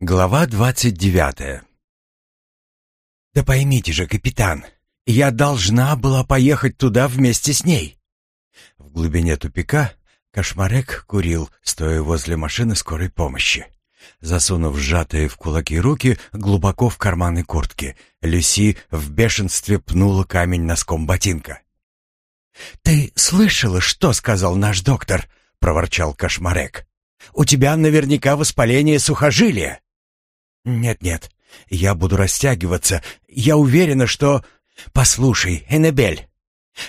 Глава двадцать девятая «Да поймите же, капитан, я должна была поехать туда вместе с ней». В глубине тупика Кошмарек курил, стоя возле машины скорой помощи. Засунув сжатые в кулаки руки глубоко в карманы куртки, Люси в бешенстве пнула камень носком ботинка. «Ты слышала, что сказал наш доктор?» — проворчал Кошмарек. «У тебя наверняка воспаление сухожилия». «Нет-нет, я буду растягиваться. Я уверена, что...» «Послушай, Эннебель,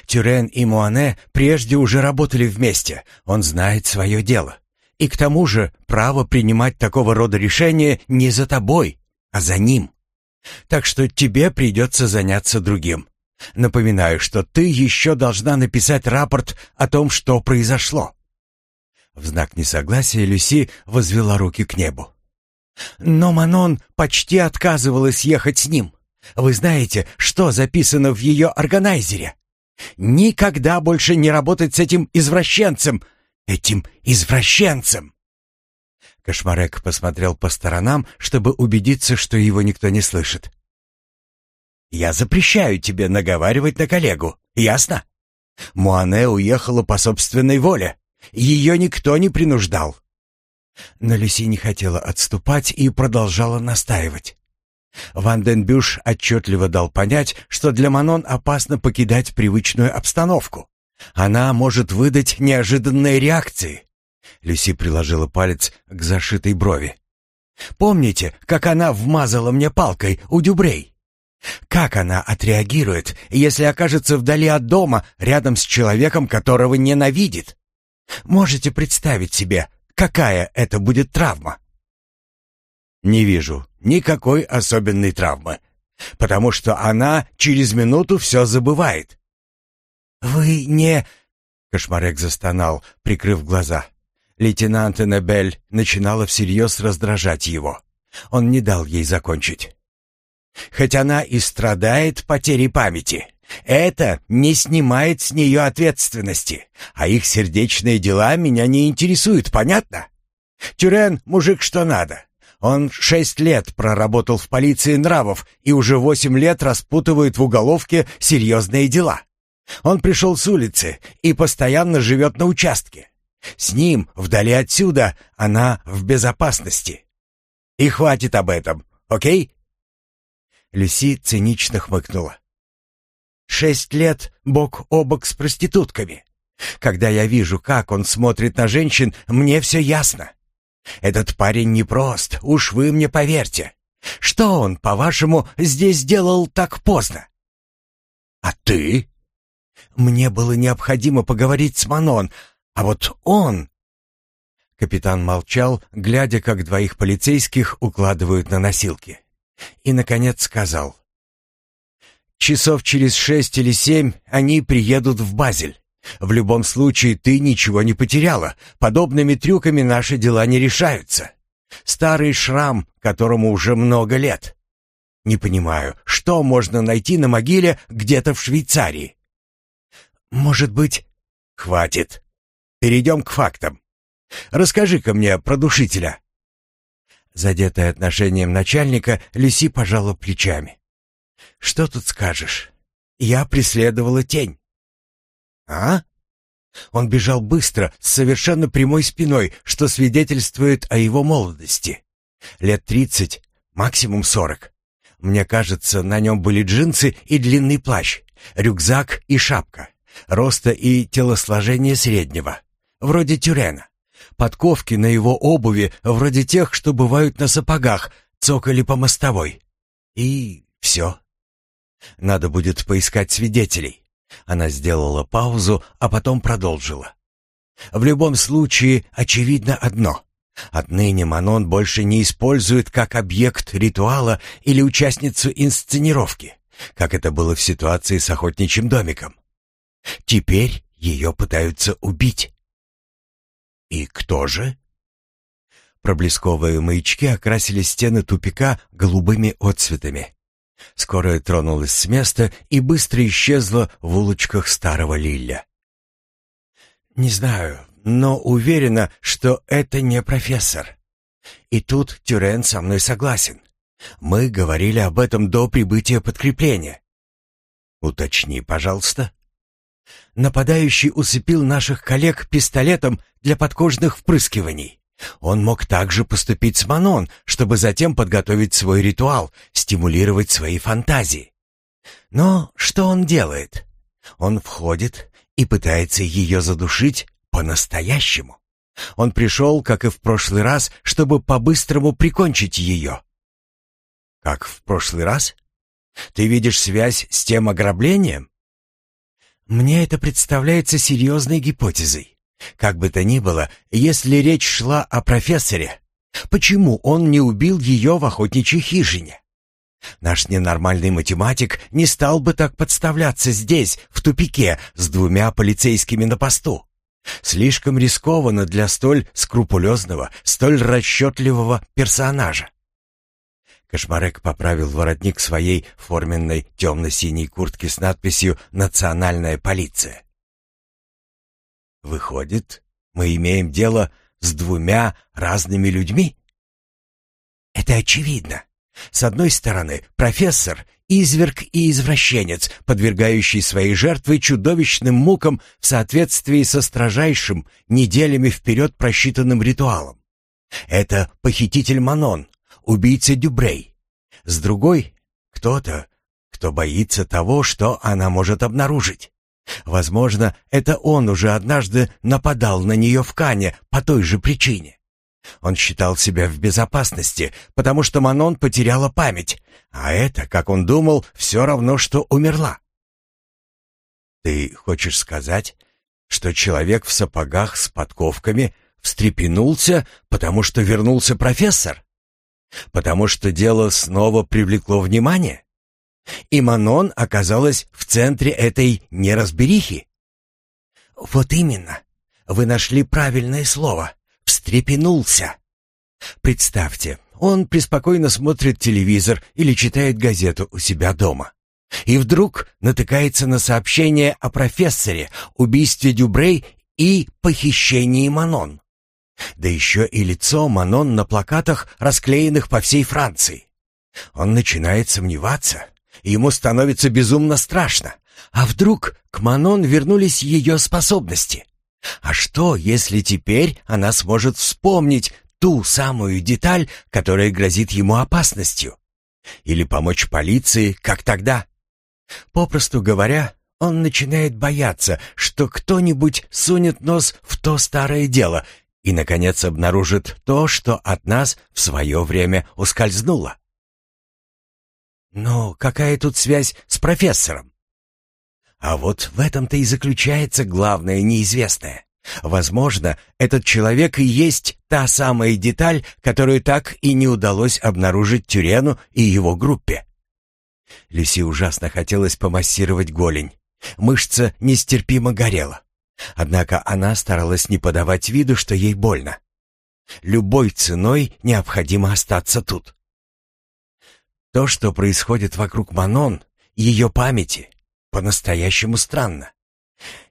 Тюрен и Муане прежде уже работали вместе. Он знает свое дело. И к тому же право принимать такого рода решения не за тобой, а за ним. Так что тебе придется заняться другим. Напоминаю, что ты еще должна написать рапорт о том, что произошло». В знак несогласия Люси возвела руки к небу. «Но Манон почти отказывалась ехать с ним. Вы знаете, что записано в ее органайзере? Никогда больше не работать с этим извращенцем, этим извращенцем!» Кошмарек посмотрел по сторонам, чтобы убедиться, что его никто не слышит. «Я запрещаю тебе наговаривать на коллегу, ясно? Муане уехала по собственной воле. Ее никто не принуждал». Но Люси не хотела отступать и продолжала настаивать. Ванденбюш отчетливо дал понять, что для Манон опасно покидать привычную обстановку. Она может выдать неожиданные реакции. Люси приложила палец к зашитой брови. «Помните, как она вмазала мне палкой у Дюбрей? Как она отреагирует, если окажется вдали от дома, рядом с человеком, которого ненавидит? Можете представить себе, какая это будет травма?» «Не вижу никакой особенной травмы, потому что она через минуту все забывает». «Вы не...» — Кошмарек застонал, прикрыв глаза. Лейтенант Эннебель начинала всерьез раздражать его. Он не дал ей закончить. «Хоть она и страдает потерей памяти, это не снимает с нее ответственности, а их сердечные дела меня не интересуют, понятно? Тюрен — мужик что надо, он шесть лет проработал в полиции нравов и уже восемь лет распутывает в уголовке серьезные дела. Он пришел с улицы и постоянно живет на участке. С ним, вдали отсюда, она в безопасности. И хватит об этом, окей?» Люси цинично хмыкнула. «Шесть лет бок о бок с проститутками. Когда я вижу, как он смотрит на женщин, мне все ясно. Этот парень непрост, уж вы мне поверьте. Что он, по-вашему, здесь делал так поздно? А ты? Мне было необходимо поговорить с Манон, а вот он... Капитан молчал, глядя, как двоих полицейских укладывают на носилки. И, наконец, сказал. «Часов через шесть или семь они приедут в Базель. В любом случае ты ничего не потеряла. Подобными трюками наши дела не решаются. Старый шрам, которому уже много лет. Не понимаю, что можно найти на могиле где-то в Швейцарии? Может быть... Хватит. Перейдем к фактам. Расскажи-ка мне про душителя. Задетая отношением начальника, Люси пожала плечами. «Что тут скажешь? Я преследовала тень. «А?» Он бежал быстро, с совершенно прямой спиной, что свидетельствует о его молодости. Лет тридцать, максимум сорок. Мне кажется, на нем были джинсы и длинный плащ, рюкзак и шапка, роста и телосложение среднего, вроде тюрена. Подковки на его обуви, вроде тех, что бывают на сапогах, цокали по мостовой. И все. Надо будет поискать свидетелей. Она сделала паузу, а потом продолжила. В любом случае, очевидно одно. Отныне Манон больше не использует как объект ритуала или участницу инсценировки, как это было в ситуации с охотничьим домиком. Теперь ее пытаются убить. И кто же? Проблесковые маячки окрасили стены тупика голубыми отцветами. Скорая тронулась с места и быстро исчезла в улочках старого Лилля. «Не знаю, но уверена, что это не профессор. И тут Тюрен со мной согласен. Мы говорили об этом до прибытия подкрепления. Уточни, пожалуйста. Нападающий усыпил наших коллег пистолетом для подкожных впрыскиваний. Он мог также поступить с Манон, чтобы затем подготовить свой ритуал, стимулировать свои фантазии. Но что он делает? Он входит и пытается ее задушить по-настоящему. Он пришел, как и в прошлый раз, чтобы по-быстрому прикончить ее. Как в прошлый раз? Ты видишь связь с тем ограблением? Мне это представляется серьезной гипотезой. Как бы то ни было, если речь шла о профессоре, почему он не убил ее в охотничьей хижине? Наш ненормальный математик не стал бы так подставляться здесь, в тупике, с двумя полицейскими на посту. Слишком рискованно для столь скрупулезного, столь расчетливого персонажа. Кошмарек поправил воротник своей форменной темно-синей куртки с надписью «Национальная полиция». «Выходит, мы имеем дело с двумя разными людьми?» «Это очевидно. С одной стороны, профессор — изверг и извращенец, подвергающий своей жертвы чудовищным мукам в соответствии со строжайшим, неделями вперед просчитанным ритуалом. Это похититель Манон, убийца Дюбрей. С другой — кто-то, кто боится того, что она может обнаружить. Возможно, это он уже однажды нападал на нее в Кане по той же причине. Он считал себя в безопасности, потому что Манон потеряла память, а это, как он думал, все равно, что умерла. Ты хочешь сказать, что человек в сапогах с подковками встрепенулся, потому что вернулся профессор? Потому что дело снова привлекло внимание? И Манон оказалась в центре этой неразберихи? Вот именно. Вы нашли правильное слово встрепенулся. Представьте, он преспокойно смотрит телевизор или читает газету у себя дома. И вдруг натыкается на сообщение о профессоре, убийстве Дюбрей и похищении Манон. Да еще и лицо Манон на плакатах, расклеенных по всей Франции. Он начинает сомневаться. Ему становится безумно страшно. А вдруг к Манон вернулись ее способности? А что, если теперь она сможет вспомнить ту самую деталь, которая грозит ему опасностью? Или помочь полиции, как тогда? Попросту говоря, он начинает бояться, что кто-нибудь сунет нос в то старое дело и, наконец, обнаружит то, что от нас в свое время ускользнуло. Но какая тут связь с профессором? А вот в этом-то и заключается главное неизвестное. Возможно, этот человек и есть та самая деталь, которую так и не удалось обнаружить Тюрену и его группе. Люси ужасно хотелось помассировать голень. Мышца нестерпимо горела. Однако она старалась не подавать виду, что ей больно. Любой ценой необходимо остаться тут. То, что происходит вокруг Манон, ее памяти, по-настоящему странно.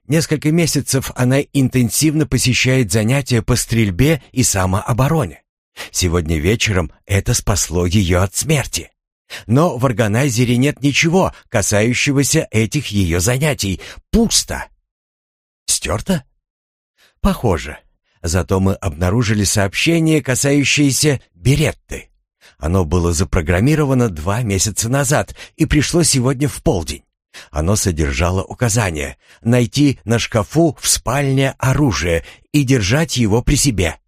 Несколько месяцев она интенсивно посещает занятия по стрельбе и самообороне. Сегодня вечером это спасло ее от смерти. Но в органайзере нет ничего, касающегося этих ее занятий. Пусто. Стерто? Похоже. Зато мы обнаружили сообщение, касающееся Беретты. Оно было запрограммировано два месяца назад и пришло сегодня в полдень. Оно содержало указание найти на шкафу в спальне оружие и держать его при себе.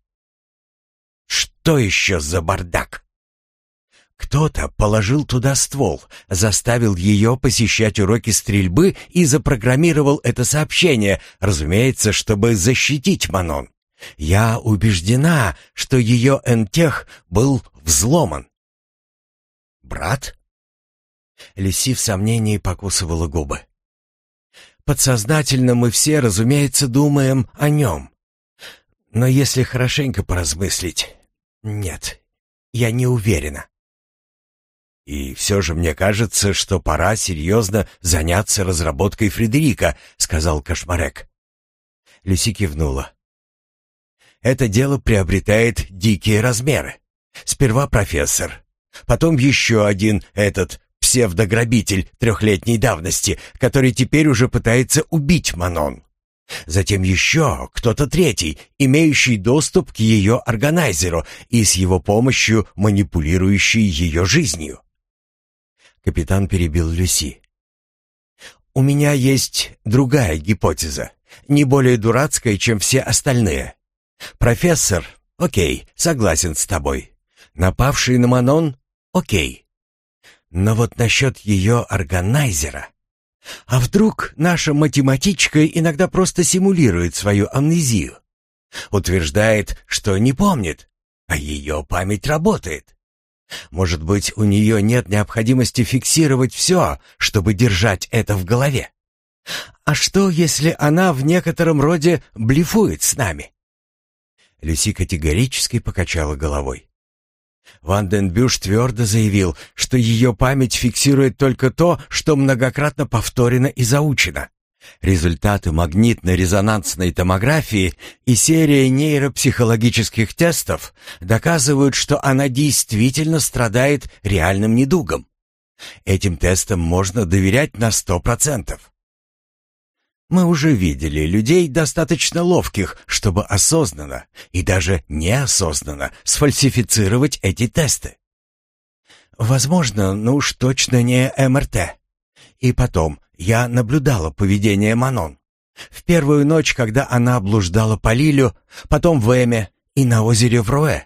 Что еще за бардак? Кто-то положил туда ствол, заставил ее посещать уроки стрельбы и запрограммировал это сообщение, разумеется, чтобы защитить Манон. Я убеждена, что ее энтех был взломан. Брат? Лиси в сомнении покусывала губы. Подсознательно мы все, разумеется, думаем о нем. Но если хорошенько поразмыслить... Нет, я не уверена. «И все же мне кажется, что пора серьезно заняться разработкой Фредерика», — сказал Кошмарек. Люси кивнула. Это дело приобретает дикие размеры. Сперва профессор, потом еще один этот псевдограбитель трехлетней давности, который теперь уже пытается убить Манон. Затем еще кто-то третий, имеющий доступ к ее органайзеру и с его помощью манипулирующий ее жизнью. Капитан перебил Люси. «У меня есть другая гипотеза, не более дурацкая, чем все остальные. Профессор, окей, согласен с тобой. Напавший на Манон, окей. Но вот насчет ее органайзера... А вдруг наша математичка иногда просто симулирует свою амнезию? Утверждает, что не помнит, а ее память работает. Может быть, у нее нет необходимости фиксировать все, чтобы держать это в голове? А что, если она в некотором роде блефует с нами? Люси категорически покачала головой. Ванденбюш твердо заявил, что ее память фиксирует только то, что многократно повторено и заучено. Результаты магнитно-резонансной томографии и серия нейропсихологических тестов доказывают, что она действительно страдает реальным недугом. Этим тестам можно доверять на сто процентов. Мы уже видели людей достаточно ловких, чтобы осознанно и даже неосознанно сфальсифицировать эти тесты. Возможно, но уж точно не МРТ. И потом, я наблюдала поведение Манон. В первую ночь, когда она блуждала по Лилю, потом в Эме и на озере Вруэ.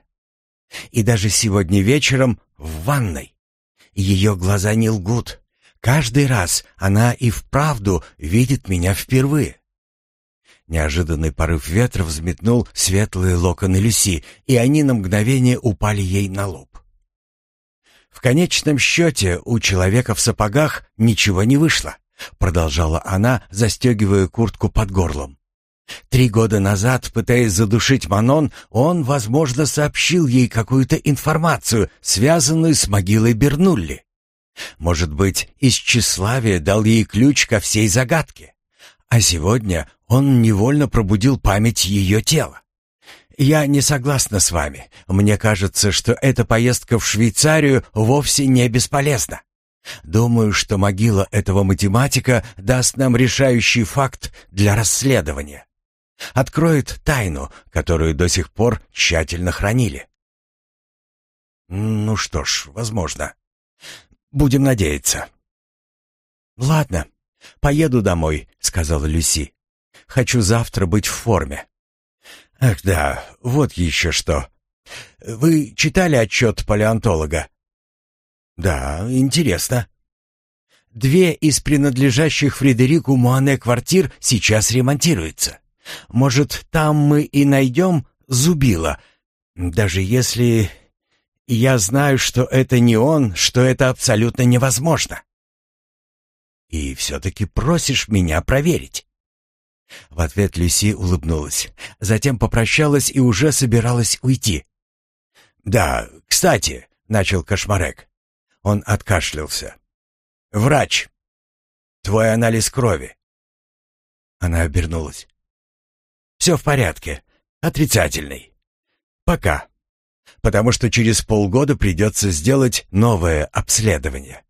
И даже сегодня вечером в ванной. Ее глаза не лгут. Каждый раз она и вправду видит меня впервые. Неожиданный порыв ветра взметнул светлые локоны Люси, и они на мгновение упали ей на лоб. В конечном счете у человека в сапогах ничего не вышло, продолжала она, застегивая куртку под горлом. Три года назад, пытаясь задушить Манон, он, возможно, сообщил ей какую-то информацию, связанную с могилой Бернулли. Может быть, из тщеславия дал ей ключ ко всей загадке. А сегодня он невольно пробудил память ее тела. Я не согласна с вами. Мне кажется, что эта поездка в Швейцарию вовсе не бесполезна. Думаю, что могила этого математика даст нам решающий факт для расследования. Откроет тайну, которую до сих пор тщательно хранили. Ну что ж, возможно. Будем надеяться. Ладно, поеду домой, сказала Люси. Хочу завтра быть в форме. Ах да, вот еще что. Вы читали отчет палеонтолога? Да, интересно. Две из принадлежащих Фредерику Муане квартир сейчас ремонтируются. Может, там мы и найдем зубила, даже если я знаю, что это не он, что это абсолютно невозможно. И все-таки просишь меня проверить. В ответ Люси улыбнулась, затем попрощалась и уже собиралась уйти. «Да, кстати», — начал Кошмарек. Он откашлялся. «Врач, твой анализ крови». Она обернулась. «Все в порядке. Отрицательный. Пока» потому что через полгода придется сделать новое обследование.